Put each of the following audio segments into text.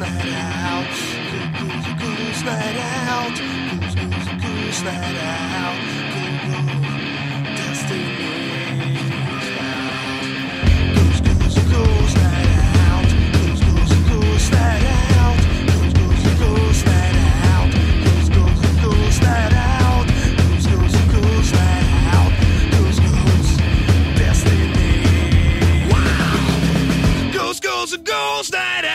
goes night out. Goes, goes, goes night out. Go, go, destiny. Goes, goes, goes night out. Goes, goes, goes night out. Goes, goes, goes night out. Goes, goes, goes night out. Goes, goes, goes night out. Goes, goes, destiny. Goes, goes, goes night out.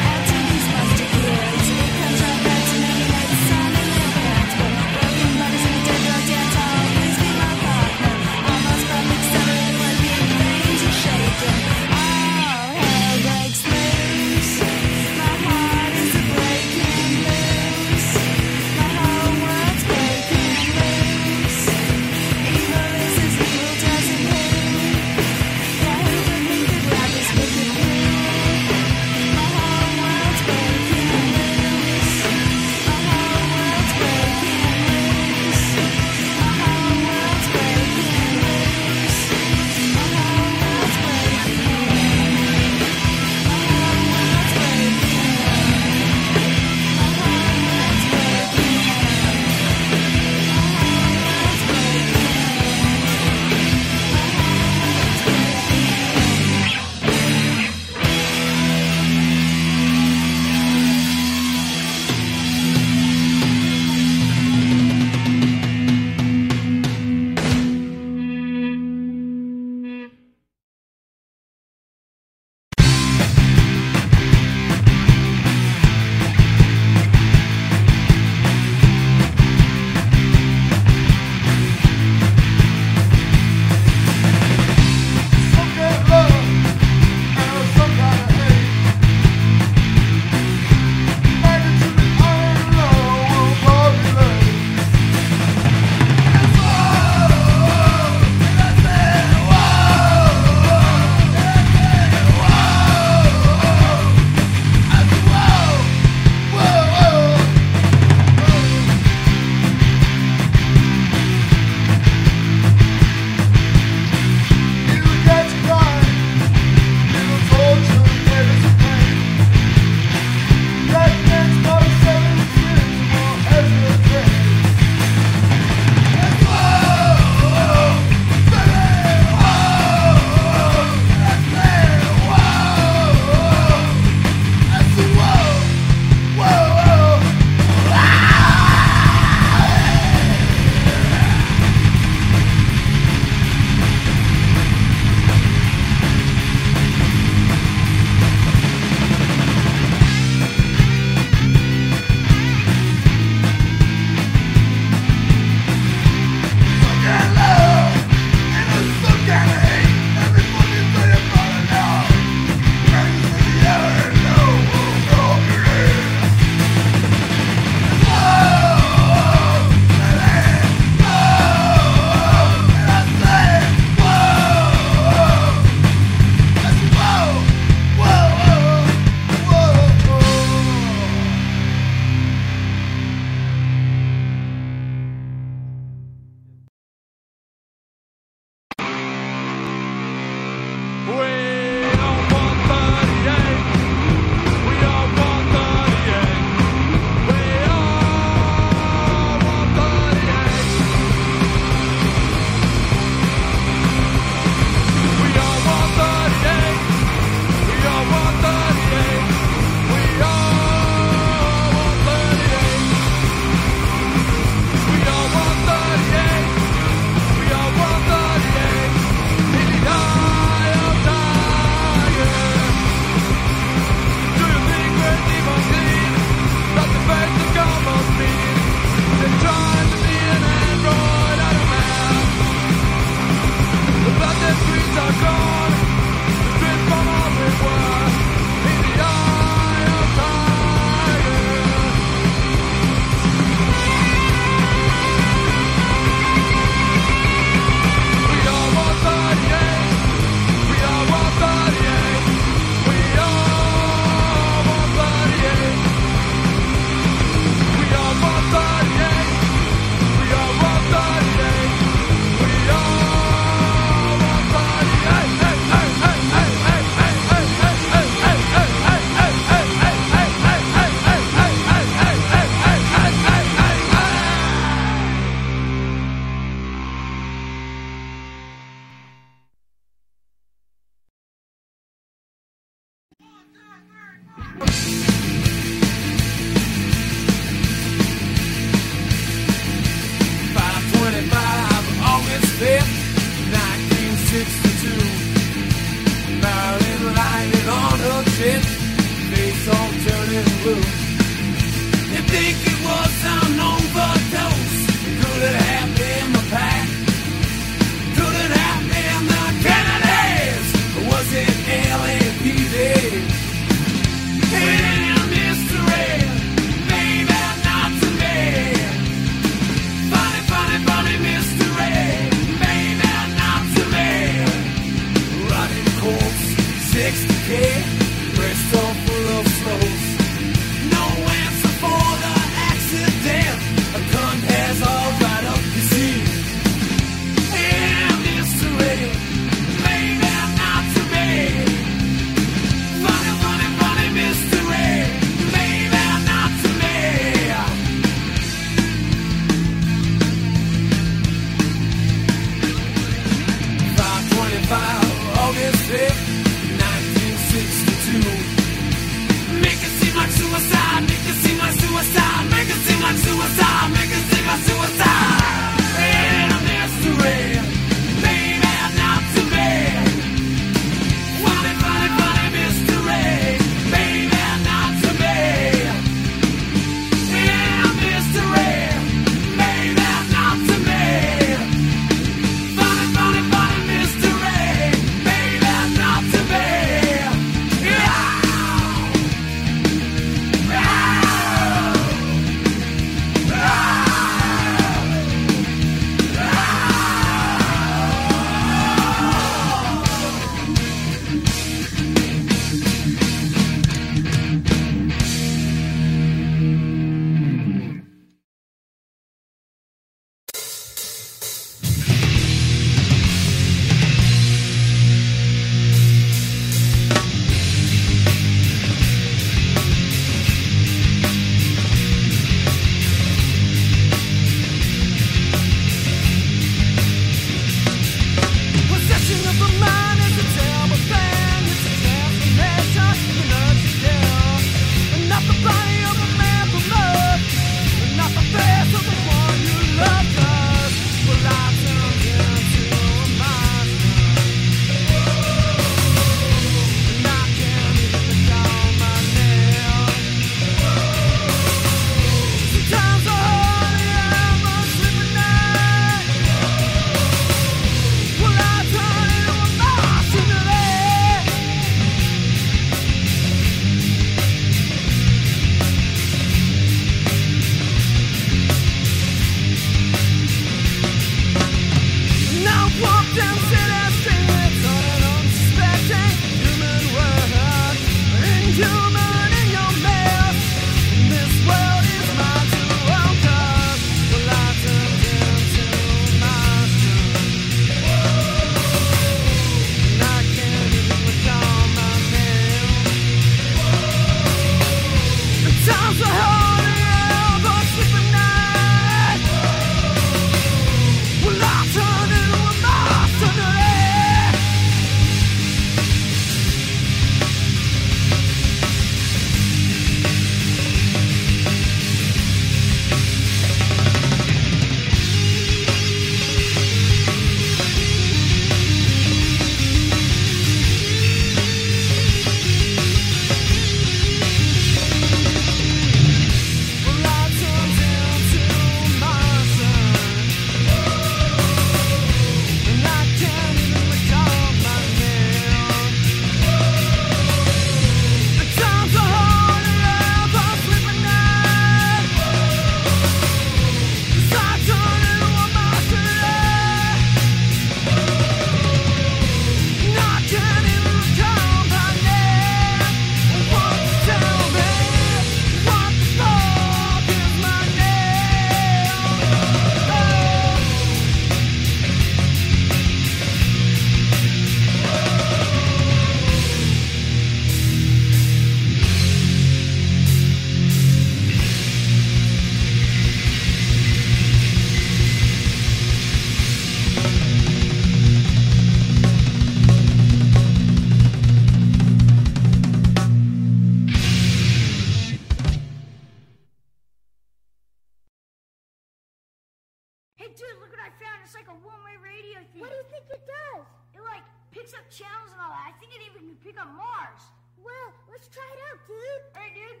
Hey, dude, look what I found. It's like a one-way radio thing. What do you think it does? It, like, picks up channels and all that. I think it even can pick up Mars. Well, let's try it out, dude. All right, dude.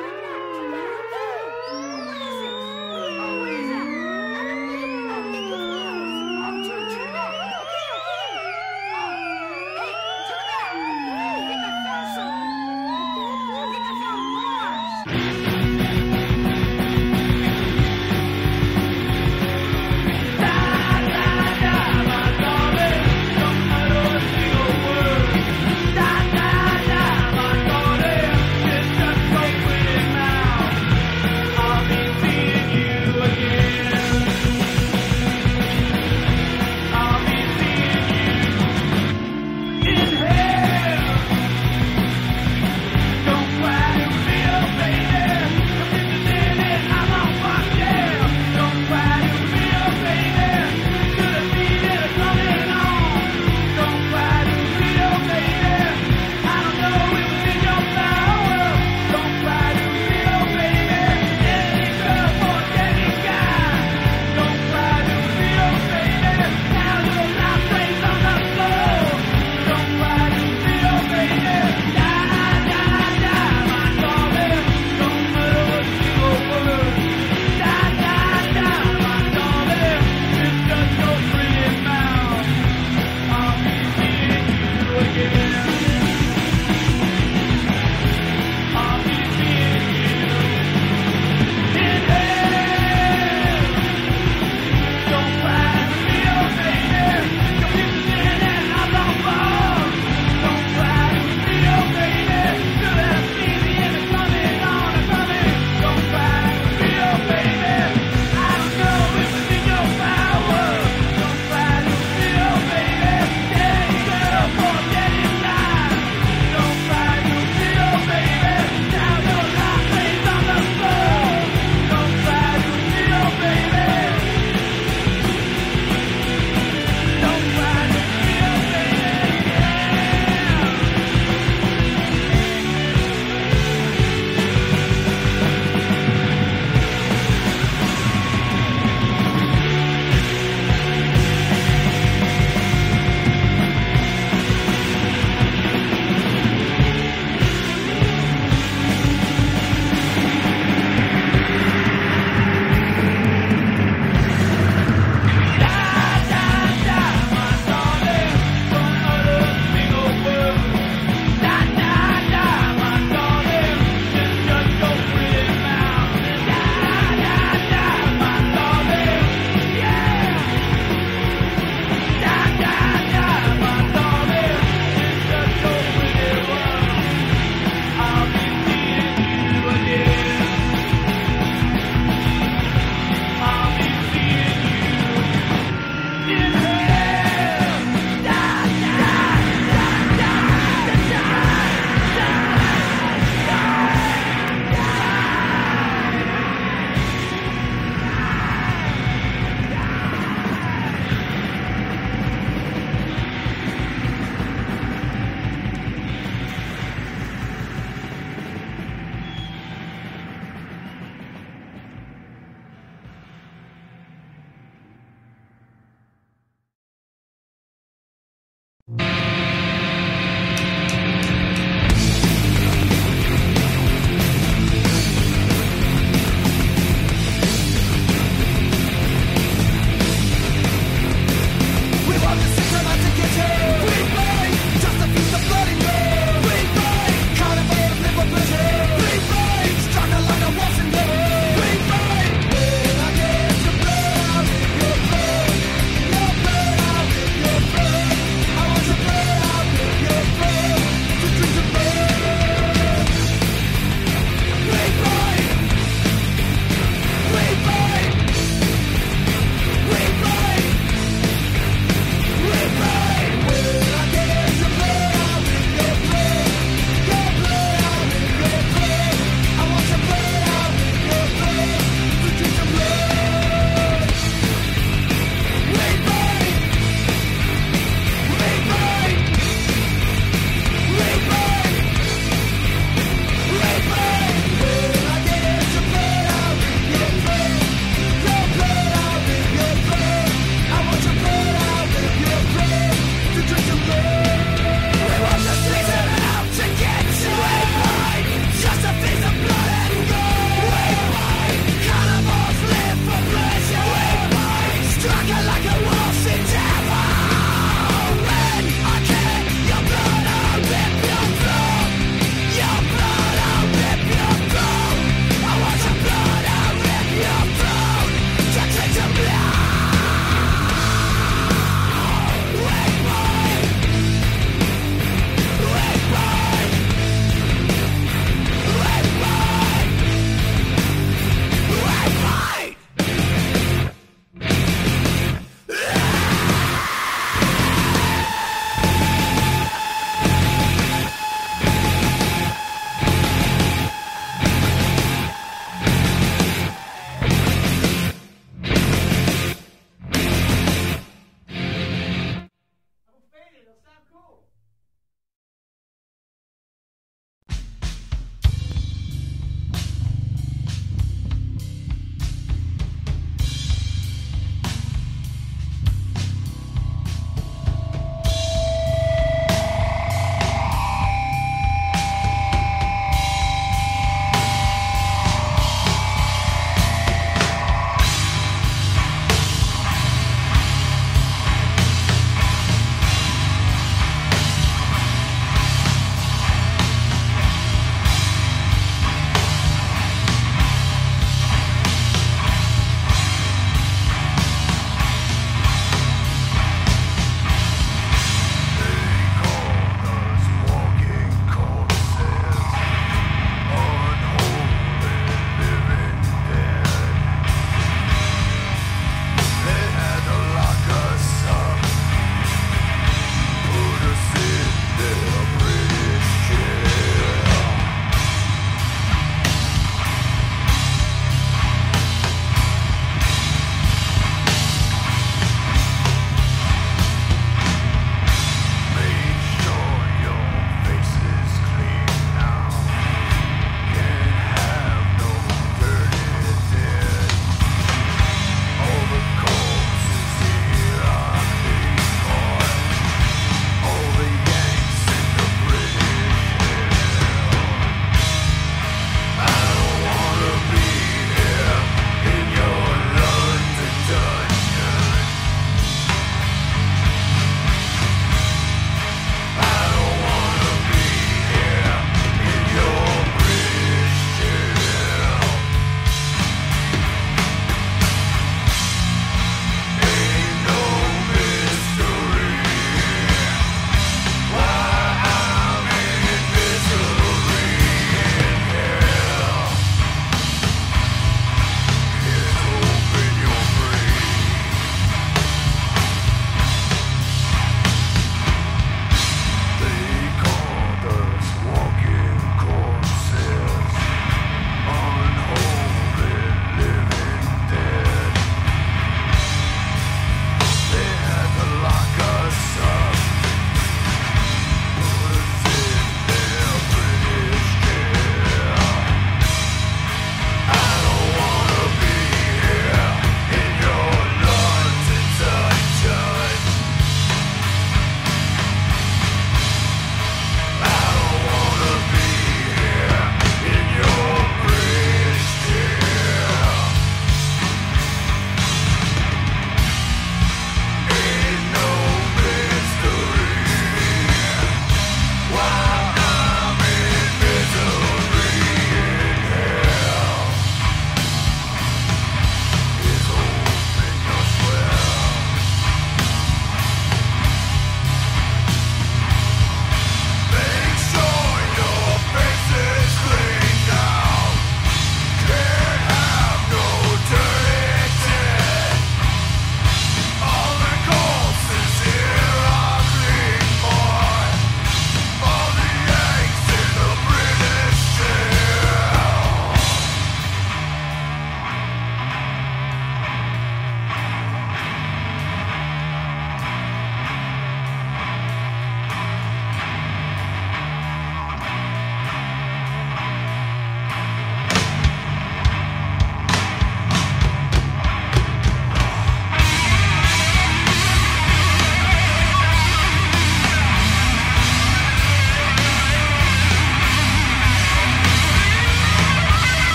Check it out. Check it out. What is this?